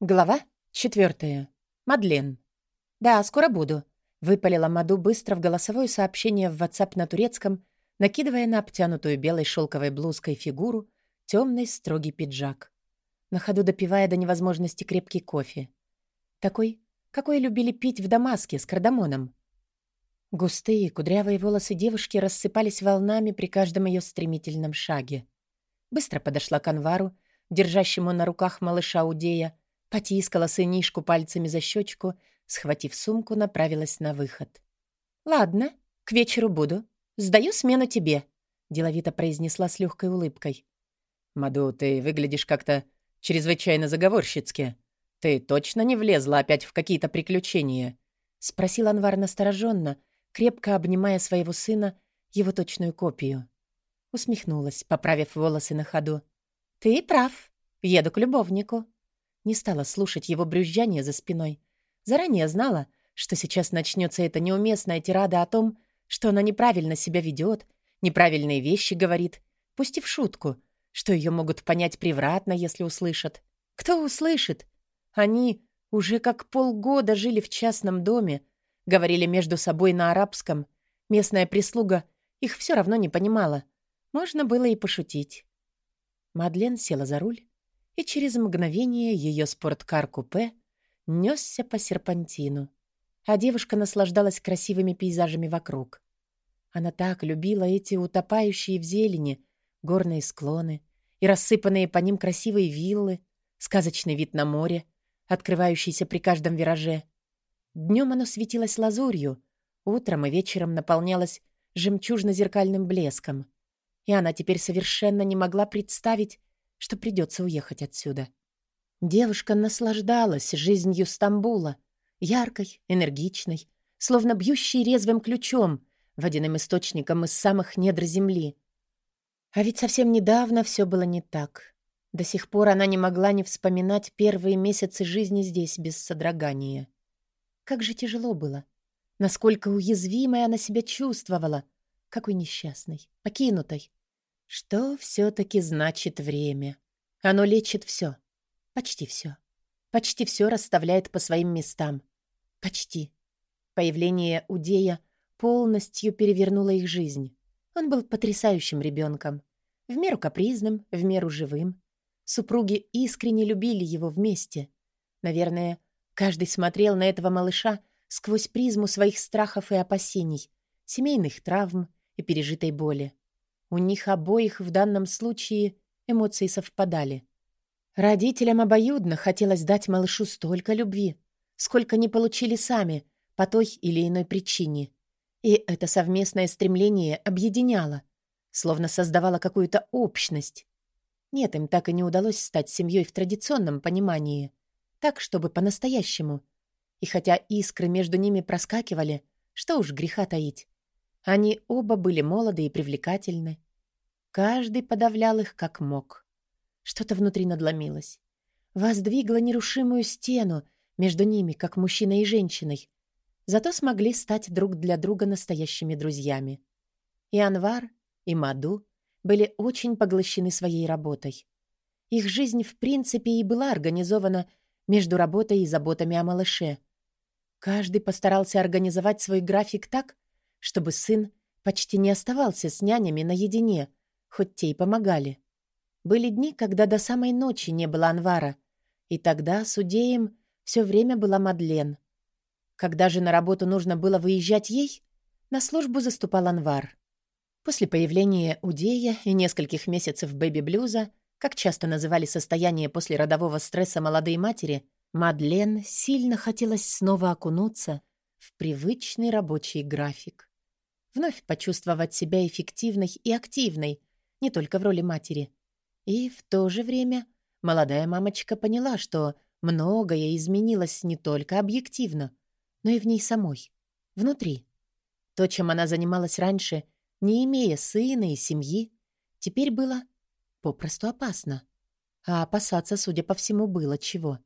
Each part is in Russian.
Глава четвертая. Мадлен. «Да, скоро буду», — выпалила Маду быстро в голосовое сообщение в WhatsApp на турецком, накидывая на обтянутую белой шелковой блузкой фигуру темный строгий пиджак. На ходу допивая до невозможности крепкий кофе. Такой, какой любили пить в Дамаске с кардамоном. Густые кудрявые волосы девушки рассыпались волнами при каждом ее стремительном шаге. Быстро подошла к Анвару, держащему на руках малыша Удея, Потискала сынишку пальцами за щечку, схватив сумку, направилась на выход. «Ладно, к вечеру буду. Сдаю смену тебе», — деловито произнесла с легкой улыбкой. «Маду, ты выглядишь как-то чрезвычайно заговорщицки. Ты точно не влезла опять в какие-то приключения?» — спросил Анвар настороженно, крепко обнимая своего сына, его точную копию. Усмехнулась, поправив волосы на ходу. «Ты прав. Еду к любовнику». Не стала слушать его брюзжание за спиной. Заранее знала, что сейчас начнется эта неуместная тирада о том, что она неправильно себя ведет, неправильные вещи говорит, пусть и в шутку, что ее могут понять превратно, если услышат. Кто услышит? Они уже как полгода жили в частном доме, говорили между собой на арабском. Местная прислуга их все равно не понимала. Можно было и пошутить. Мадлен села за руль и через мгновение ее спорткар-купе несся по серпантину, а девушка наслаждалась красивыми пейзажами вокруг. Она так любила эти утопающие в зелени горные склоны и рассыпанные по ним красивые виллы, сказочный вид на море, открывающийся при каждом вираже. Днем оно светилось лазурью, утром и вечером наполнялось жемчужно-зеркальным блеском. И она теперь совершенно не могла представить, что придется уехать отсюда. Девушка наслаждалась жизнью Стамбула, яркой, энергичной, словно бьющей резвым ключом, водяным источником из самых недр земли. А ведь совсем недавно все было не так. До сих пор она не могла не вспоминать первые месяцы жизни здесь без содрогания. Как же тяжело было. Насколько уязвимой она себя чувствовала. Какой несчастной, покинутой. Что все-таки значит время? Оно лечит все. Почти все. Почти все расставляет по своим местам. Почти. Появление Удея полностью перевернуло их жизнь. Он был потрясающим ребенком. В меру капризным, в меру живым. Супруги искренне любили его вместе. Наверное, каждый смотрел на этого малыша сквозь призму своих страхов и опасений, семейных травм и пережитой боли. У них обоих в данном случае эмоции совпадали. Родителям обоюдно хотелось дать малышу столько любви, сколько не получили сами по той или иной причине. И это совместное стремление объединяло, словно создавало какую-то общность. Нет, им так и не удалось стать семьей в традиционном понимании. Так, чтобы по-настоящему. И хотя искры между ними проскакивали, что уж греха таить. Они оба были молоды и привлекательны. Каждый подавлял их как мог. Что-то внутри надломилось. Воздвигло нерушимую стену между ними, как мужчиной и женщиной. Зато смогли стать друг для друга настоящими друзьями. И Анвар, и Маду были очень поглощены своей работой. Их жизнь, в принципе, и была организована между работой и заботами о малыше. Каждый постарался организовать свой график так, чтобы сын почти не оставался с нянями наедине, хоть те и помогали. Были дни, когда до самой ночи не было Анвара, и тогда судеем все время была Мадлен. Когда же на работу нужно было выезжать ей, на службу заступал Анвар. После появления Удея и нескольких месяцев бэби-блюза, как часто называли состояние после родового стресса молодые матери, Мадлен сильно хотелось снова окунуться в привычный рабочий график вновь почувствовать себя эффективной и активной, не только в роли матери. И в то же время молодая мамочка поняла, что многое изменилось не только объективно, но и в ней самой, внутри. То, чем она занималась раньше, не имея сына и семьи, теперь было попросту опасно. А опасаться, судя по всему, было чего.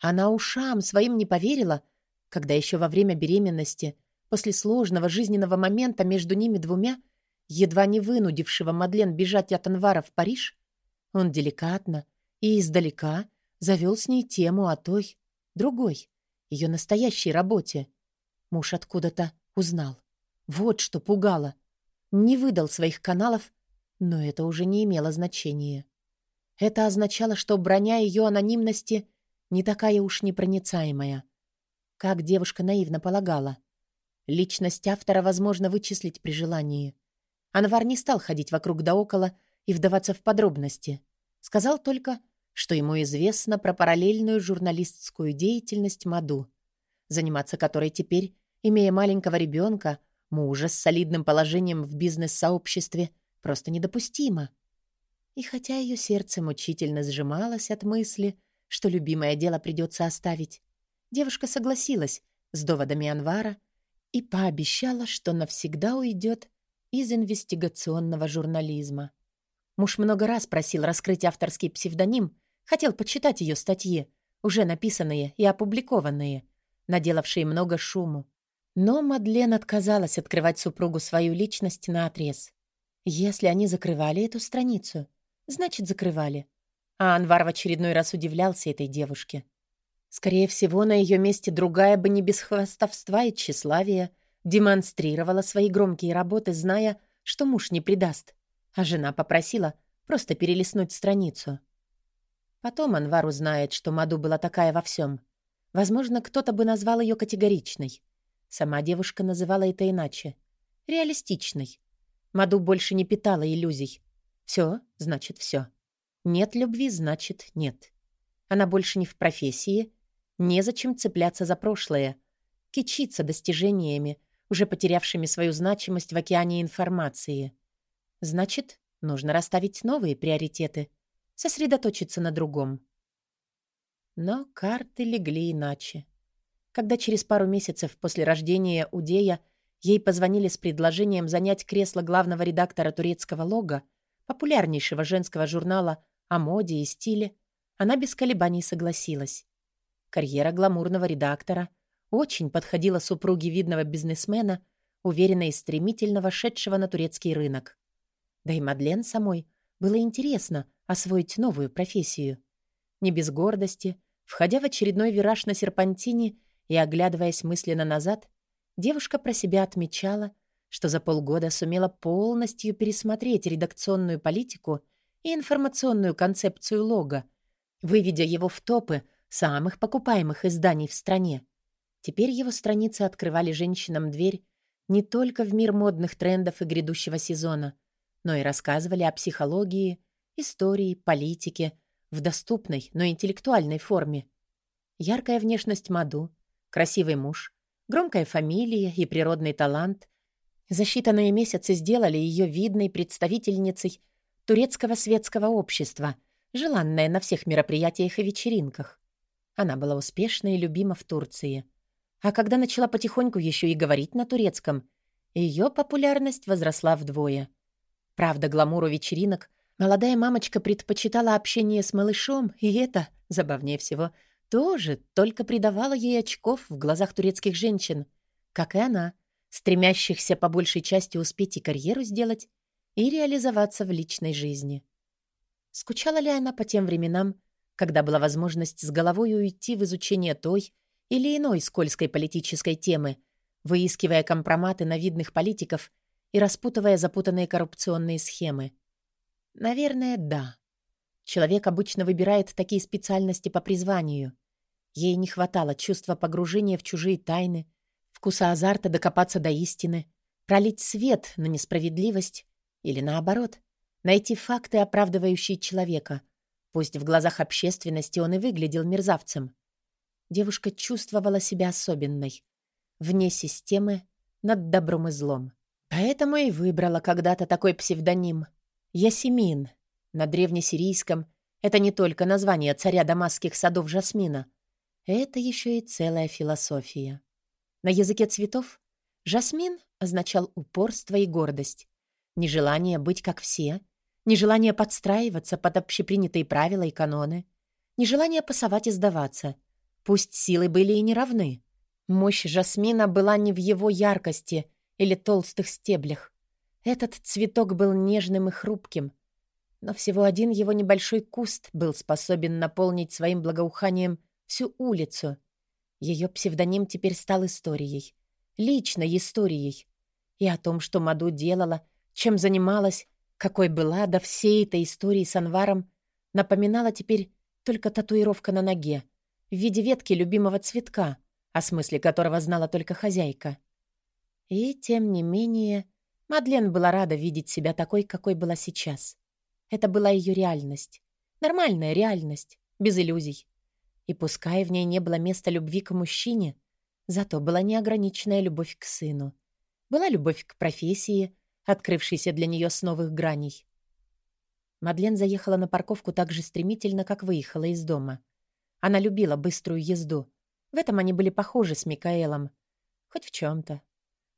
Она ушам своим не поверила, когда еще во время беременности – После сложного жизненного момента между ними двумя, едва не вынудившего Мадлен бежать от Анвара в Париж, он деликатно и издалека завел с ней тему о той, другой, ее настоящей работе. Муж откуда-то узнал. Вот что пугало. Не выдал своих каналов, но это уже не имело значения. Это означало, что броня ее анонимности не такая уж непроницаемая. Как девушка наивно полагала. Личность автора возможно вычислить при желании. Анвар не стал ходить вокруг да около и вдаваться в подробности. Сказал только, что ему известно про параллельную журналистскую деятельность Маду, заниматься которой теперь, имея маленького ребенка, мужа с солидным положением в бизнес-сообществе, просто недопустимо. И хотя ее сердце мучительно сжималось от мысли, что любимое дело придется оставить, девушка согласилась с доводами Анвара и пообещала, что навсегда уйдет из инвестигационного журнализма. Муж много раз просил раскрыть авторский псевдоним, хотел почитать ее статьи, уже написанные и опубликованные, наделавшие много шуму. Но Мадлен отказалась открывать супругу свою личность на отрез. Если они закрывали эту страницу, значит, закрывали. А Анвар в очередной раз удивлялся этой девушке. Скорее всего, на ее месте другая бы не без хвастовства и тщеславия демонстрировала свои громкие работы, зная, что муж не предаст, а жена попросила просто перелистнуть страницу. Потом Анвар узнает, что Маду была такая во всем. Возможно, кто-то бы назвал ее категоричной. Сама девушка называла это иначе. Реалистичной. Маду больше не питала иллюзий. Все, значит, все. Нет любви, значит, нет. Она больше не в профессии. Незачем цепляться за прошлое. Кичиться достижениями, уже потерявшими свою значимость в океане информации. Значит, нужно расставить новые приоритеты, сосредоточиться на другом. Но карты легли иначе. Когда через пару месяцев после рождения Удея ей позвонили с предложением занять кресло главного редактора турецкого лога, популярнейшего женского журнала о моде и стиле, она без колебаний согласилась. Карьера гламурного редактора очень подходила супруге видного бизнесмена, уверенно и стремительно вошедшего на турецкий рынок. Да и Мадлен самой было интересно освоить новую профессию. Не без гордости, входя в очередной вираж на серпантине и оглядываясь мысленно назад, девушка про себя отмечала, что за полгода сумела полностью пересмотреть редакционную политику и информационную концепцию лога, выведя его в топы самых покупаемых изданий в стране. Теперь его страницы открывали женщинам дверь не только в мир модных трендов и грядущего сезона, но и рассказывали о психологии, истории, политике в доступной, но интеллектуальной форме. Яркая внешность Маду, красивый муж, громкая фамилия и природный талант за считанные месяцы сделали ее видной представительницей турецкого светского общества, желанная на всех мероприятиях и вечеринках. Она была успешна и любима в Турции — а когда начала потихоньку еще и говорить на турецком, ее популярность возросла вдвое. Правда, гламуру вечеринок молодая мамочка предпочитала общение с малышом, и это, забавнее всего, тоже только придавало ей очков в глазах турецких женщин, как и она, стремящихся по большей части успеть и карьеру сделать, и реализоваться в личной жизни. Скучала ли она по тем временам, когда была возможность с головой уйти в изучение той или иной скользкой политической темы, выискивая компроматы на видных политиков и распутывая запутанные коррупционные схемы? Наверное, да. Человек обычно выбирает такие специальности по призванию. Ей не хватало чувства погружения в чужие тайны, вкуса азарта докопаться до истины, пролить свет на несправедливость или, наоборот, найти факты, оправдывающие человека. Пусть в глазах общественности он и выглядел мерзавцем девушка чувствовала себя особенной, вне системы, над добром и злом. Поэтому и выбрала когда-то такой псевдоним — Ясемин. На древнесирийском это не только название царя дамасских садов Жасмина. Это еще и целая философия. На языке цветов жасмин означал упорство и гордость, нежелание быть как все, нежелание подстраиваться под общепринятые правила и каноны, нежелание пасовать и сдаваться — Пусть силы были и неравны. Мощь жасмина была не в его яркости или толстых стеблях. Этот цветок был нежным и хрупким. Но всего один его небольшой куст был способен наполнить своим благоуханием всю улицу. Ее псевдоним теперь стал историей. Личной историей. И о том, что Маду делала, чем занималась, какой была до всей этой истории с Анваром, напоминала теперь только татуировка на ноге в виде ветки любимого цветка, о смысле которого знала только хозяйка. И, тем не менее, Мадлен была рада видеть себя такой, какой была сейчас. Это была ее реальность. Нормальная реальность, без иллюзий. И пускай в ней не было места любви к мужчине, зато была неограниченная любовь к сыну. Была любовь к профессии, открывшейся для нее с новых граней. Мадлен заехала на парковку так же стремительно, как выехала из дома. Она любила быструю езду. В этом они были похожи с Микаэлом. Хоть в чем то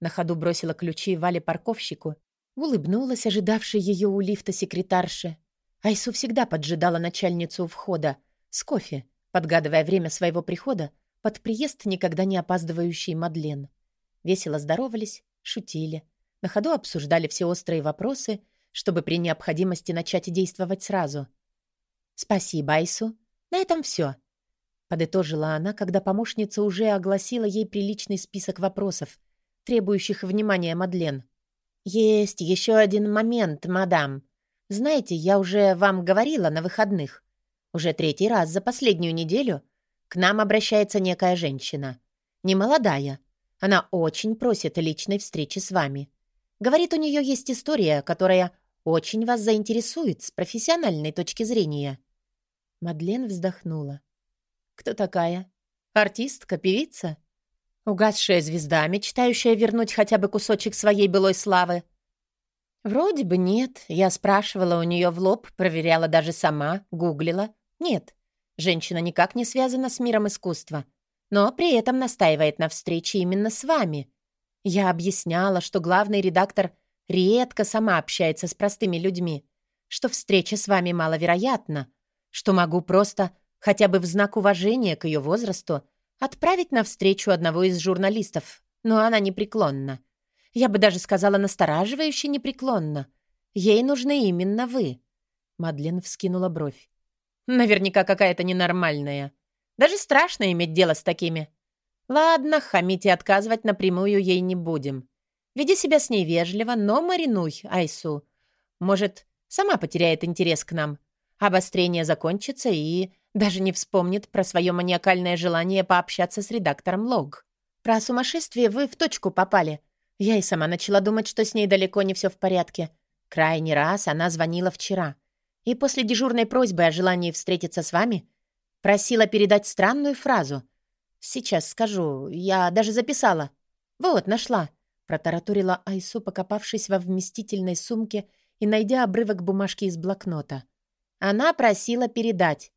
На ходу бросила ключи Вале парковщику, улыбнулась ожидавшей ее у лифта секретарше. Айсу всегда поджидала начальницу у входа с кофе, подгадывая время своего прихода под приезд никогда не опаздывающий Мадлен. Весело здоровались, шутили, на ходу обсуждали все острые вопросы, чтобы при необходимости начать действовать сразу. «Спасибо, Айсу. На этом все. Подытожила она, когда помощница уже огласила ей приличный список вопросов, требующих внимания Мадлен. «Есть еще один момент, мадам. Знаете, я уже вам говорила на выходных. Уже третий раз за последнюю неделю к нам обращается некая женщина. Немолодая. Она очень просит личной встречи с вами. Говорит, у нее есть история, которая очень вас заинтересует с профессиональной точки зрения». Мадлен вздохнула. «Кто такая? Артистка, певица? Угасшая звезда, мечтающая вернуть хотя бы кусочек своей былой славы?» «Вроде бы нет. Я спрашивала у нее в лоб, проверяла даже сама, гуглила. Нет, женщина никак не связана с миром искусства, но при этом настаивает на встрече именно с вами. Я объясняла, что главный редактор редко сама общается с простыми людьми, что встреча с вами маловероятна, что могу просто хотя бы в знак уважения к ее возрасту, отправить навстречу одного из журналистов, но она непреклонна. Я бы даже сказала настораживающе непреклонна. Ей нужны именно вы. Мадлен вскинула бровь. Наверняка какая-то ненормальная. Даже страшно иметь дело с такими. Ладно, хамить и отказывать напрямую ей не будем. Веди себя с ней вежливо, но маринуй, Айсу. Может, сама потеряет интерес к нам. Обострение закончится и даже не вспомнит про свое маниакальное желание пообщаться с редактором лог. Про сумасшествие вы в точку попали. Я и сама начала думать, что с ней далеко не все в порядке. Крайний раз она звонила вчера. И после дежурной просьбы о желании встретиться с вами просила передать странную фразу. «Сейчас скажу, я даже записала. Вот, нашла», — протаратурила Айсу, покопавшись во вместительной сумке и найдя обрывок бумажки из блокнота. Она просила передать.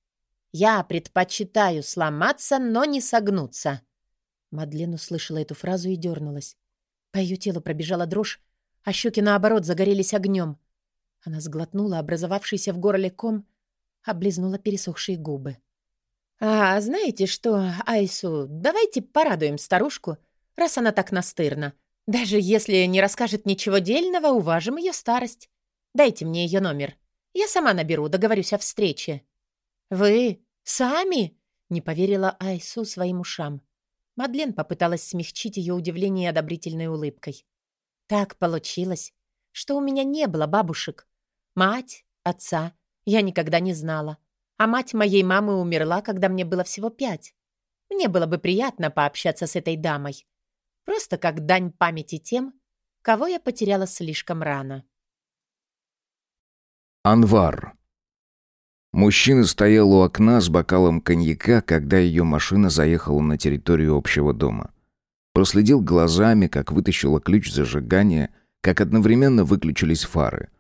«Я предпочитаю сломаться, но не согнуться». Мадлен услышала эту фразу и дернулась. По ее телу пробежала дрожь, а щеки, наоборот, загорелись огнем. Она сглотнула образовавшийся в горле ком, облизнула пересохшие губы. «А знаете что, Айсу, давайте порадуем старушку, раз она так настырна. Даже если не расскажет ничего дельного, уважим ее старость. Дайте мне ее номер. Я сама наберу, договорюсь о встрече». «Вы? Сами?» — не поверила Айсу своим ушам. Мадлен попыталась смягчить ее удивление одобрительной улыбкой. «Так получилось, что у меня не было бабушек. Мать, отца я никогда не знала. А мать моей мамы умерла, когда мне было всего пять. Мне было бы приятно пообщаться с этой дамой. Просто как дань памяти тем, кого я потеряла слишком рано». Анвар Мужчина стоял у окна с бокалом коньяка, когда ее машина заехала на территорию общего дома. Проследил глазами, как вытащила ключ зажигания, как одновременно выключились фары.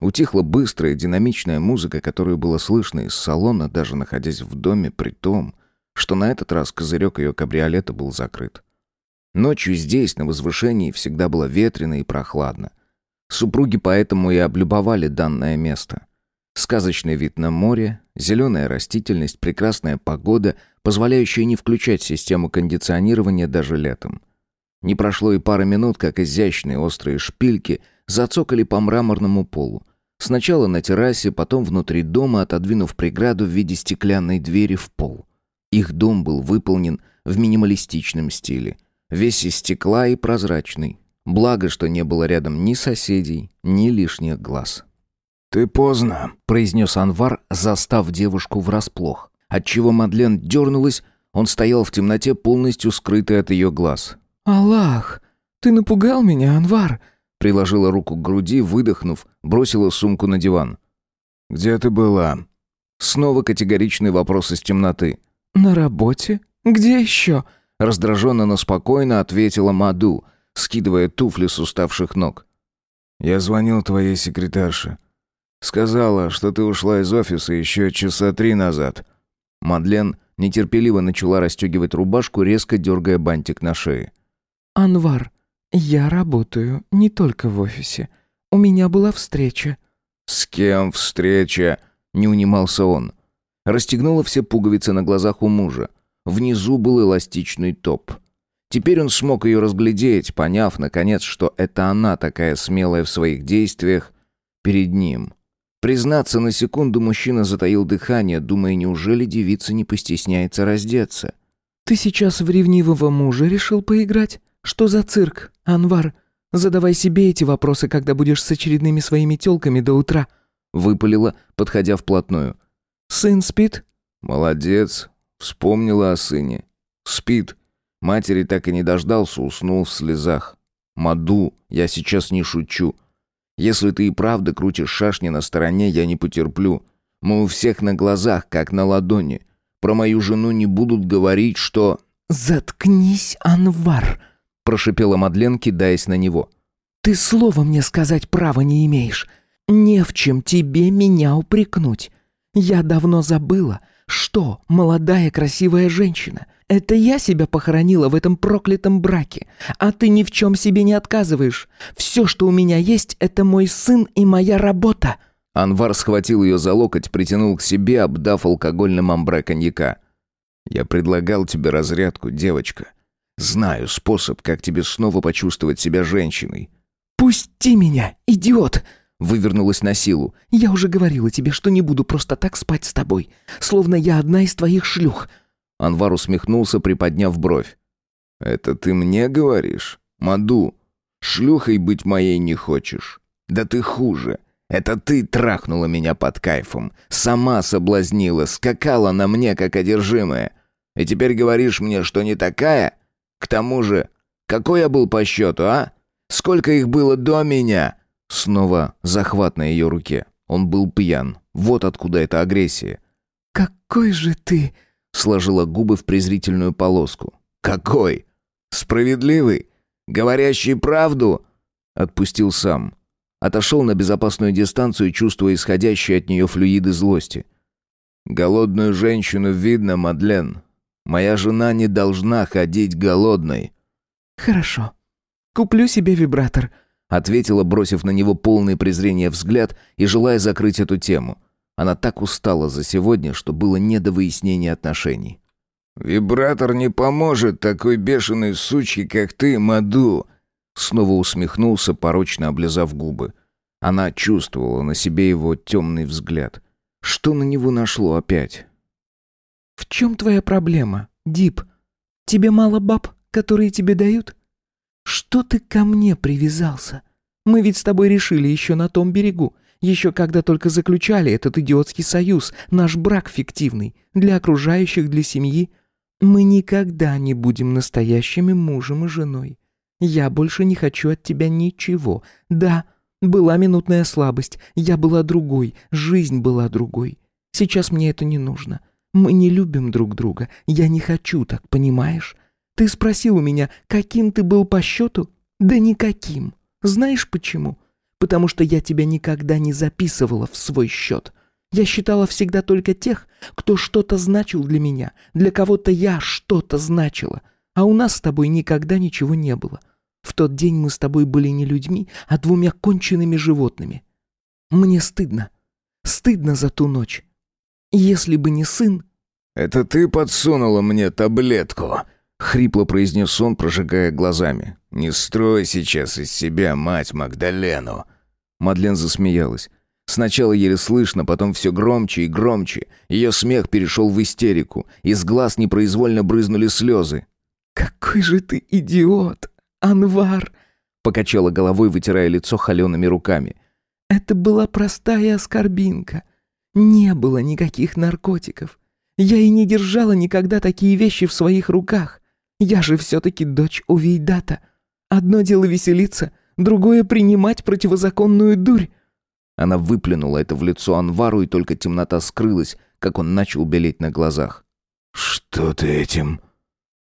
Утихла быстрая, динамичная музыка, которую было слышно из салона, даже находясь в доме, при том, что на этот раз козырек ее кабриолета был закрыт. Ночью здесь, на возвышении, всегда было ветрено и прохладно. Супруги поэтому и облюбовали данное место. Сказочный вид на море, зеленая растительность, прекрасная погода, позволяющая не включать систему кондиционирования даже летом. Не прошло и пары минут, как изящные острые шпильки зацокали по мраморному полу. Сначала на террасе, потом внутри дома, отодвинув преграду в виде стеклянной двери в пол. Их дом был выполнен в минималистичном стиле. Весь из стекла и прозрачный. Благо, что не было рядом ни соседей, ни лишних глаз. «Ты поздно», — произнес Анвар, застав девушку врасплох. Отчего Мадлен дернулась, он стоял в темноте, полностью скрытый от ее глаз. «Аллах, ты напугал меня, Анвар!» Приложила руку к груди, выдохнув, бросила сумку на диван. «Где ты была?» Снова категоричный вопрос из темноты. «На работе? Где еще?» Раздраженно, но спокойно ответила Маду, скидывая туфли с уставших ног. «Я звонил твоей секретарше. Сказала, что ты ушла из офиса еще часа три назад». Мадлен нетерпеливо начала расстегивать рубашку, резко дергая бантик на шее. «Анвар, я работаю не только в офисе. У меня была встреча». «С кем встреча?» — не унимался он. Расстегнула все пуговицы на глазах у мужа. Внизу был эластичный топ. Теперь он смог ее разглядеть, поняв, наконец, что это она такая смелая в своих действиях перед ним. Признаться, на секунду мужчина затаил дыхание, думая, неужели девица не постесняется раздеться. «Ты сейчас в ревнивого мужа решил поиграть? Что за цирк, Анвар? Задавай себе эти вопросы, когда будешь с очередными своими тёлками до утра», — выпалила, подходя вплотную. «Сын спит?» «Молодец. Вспомнила о сыне. Спит. Матери так и не дождался, уснул в слезах. Маду, я сейчас не шучу. Если ты и правда крутишь шашни на стороне, я не потерплю. Мы у всех на глазах, как на ладони. Про мою жену не будут говорить, что...» «Заткнись, Анвар!» — прошипела Мадлен, кидаясь на него. «Ты слова мне сказать права не имеешь. Не в чем тебе меня упрекнуть. Я давно забыла, что молодая красивая женщина — это я себя похоронила в этом проклятом браке, а ты ни в чем себе не отказываешь. Все, что у меня есть, это мой сын и моя работа». Анвар схватил ее за локоть, притянул к себе, обдав алкогольным амбре коньяка. «Я предлагал тебе разрядку, девочка. Знаю способ, как тебе снова почувствовать себя женщиной». «Пусти меня, идиот!» Вывернулась на силу. «Я уже говорила тебе, что не буду просто так спать с тобой, словно я одна из твоих шлюх. Анвар усмехнулся, приподняв бровь. «Это ты мне говоришь? Маду, шлюхой быть моей не хочешь? Да ты хуже. Это ты трахнула меня под кайфом, сама соблазнила, скакала на мне, как одержимая. И теперь говоришь мне, что не такая? К тому же, какой я был по счету, а? Сколько их было до меня?» Снова захват на ее руке. Он был пьян. Вот откуда эта агрессия. «Какой же ты...» сложила губы в презрительную полоску. «Какой? Справедливый? Говорящий правду?» Отпустил сам. Отошел на безопасную дистанцию, чувствуя исходящие от нее флюиды злости. «Голодную женщину видно, Мадлен. Моя жена не должна ходить голодной». «Хорошо. Куплю себе вибратор», — ответила, бросив на него полный презрения взгляд и желая закрыть эту тему. Она так устала за сегодня, что было не до выяснения отношений. «Вибратор не поможет такой бешеной сучке, как ты, Маду!» Снова усмехнулся, порочно облизав губы. Она чувствовала на себе его темный взгляд. Что на него нашло опять? «В чем твоя проблема, Дип? Тебе мало баб, которые тебе дают? Что ты ко мне привязался? Мы ведь с тобой решили еще на том берегу. Еще когда только заключали этот идиотский союз, наш брак фиктивный, для окружающих, для семьи, мы никогда не будем настоящими мужем и женой. Я больше не хочу от тебя ничего. Да, была минутная слабость, я была другой, жизнь была другой. Сейчас мне это не нужно. Мы не любим друг друга. Я не хочу так, понимаешь? Ты спросил у меня, каким ты был по счету? Да никаким. Знаешь почему? потому что я тебя никогда не записывала в свой счет. Я считала всегда только тех, кто что-то значил для меня, для кого-то я что-то значила, а у нас с тобой никогда ничего не было. В тот день мы с тобой были не людьми, а двумя конченными животными. Мне стыдно. Стыдно за ту ночь. Если бы не сын... «Это ты подсунула мне таблетку», — хрипло произнес он, прожигая глазами. «Не строй сейчас из себя мать Магдалену!» Мадлен засмеялась. Сначала еле слышно, потом все громче и громче. Ее смех перешел в истерику. Из глаз непроизвольно брызнули слезы. «Какой же ты идиот, Анвар!» Покачала головой, вытирая лицо холеными руками. «Это была простая оскорбинка. Не было никаких наркотиков. Я и не держала никогда такие вещи в своих руках. Я же все-таки дочь Увейдата. Одно дело веселиться, другое принимать противозаконную дурь. Она выплюнула это в лицо Анвару, и только темнота скрылась, как он начал белеть на глазах. «Что ты этим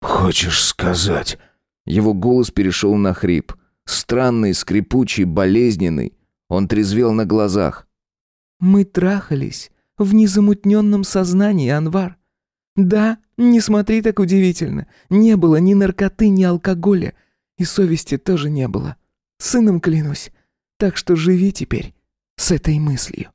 хочешь сказать?» Его голос перешел на хрип. Странный, скрипучий, болезненный. Он трезвел на глазах. «Мы трахались в незамутненном сознании, Анвар. Да, не смотри так удивительно. Не было ни наркоты, ни алкоголя. И совести тоже не было. Сыном клянусь. Так что живи теперь с этой мыслью.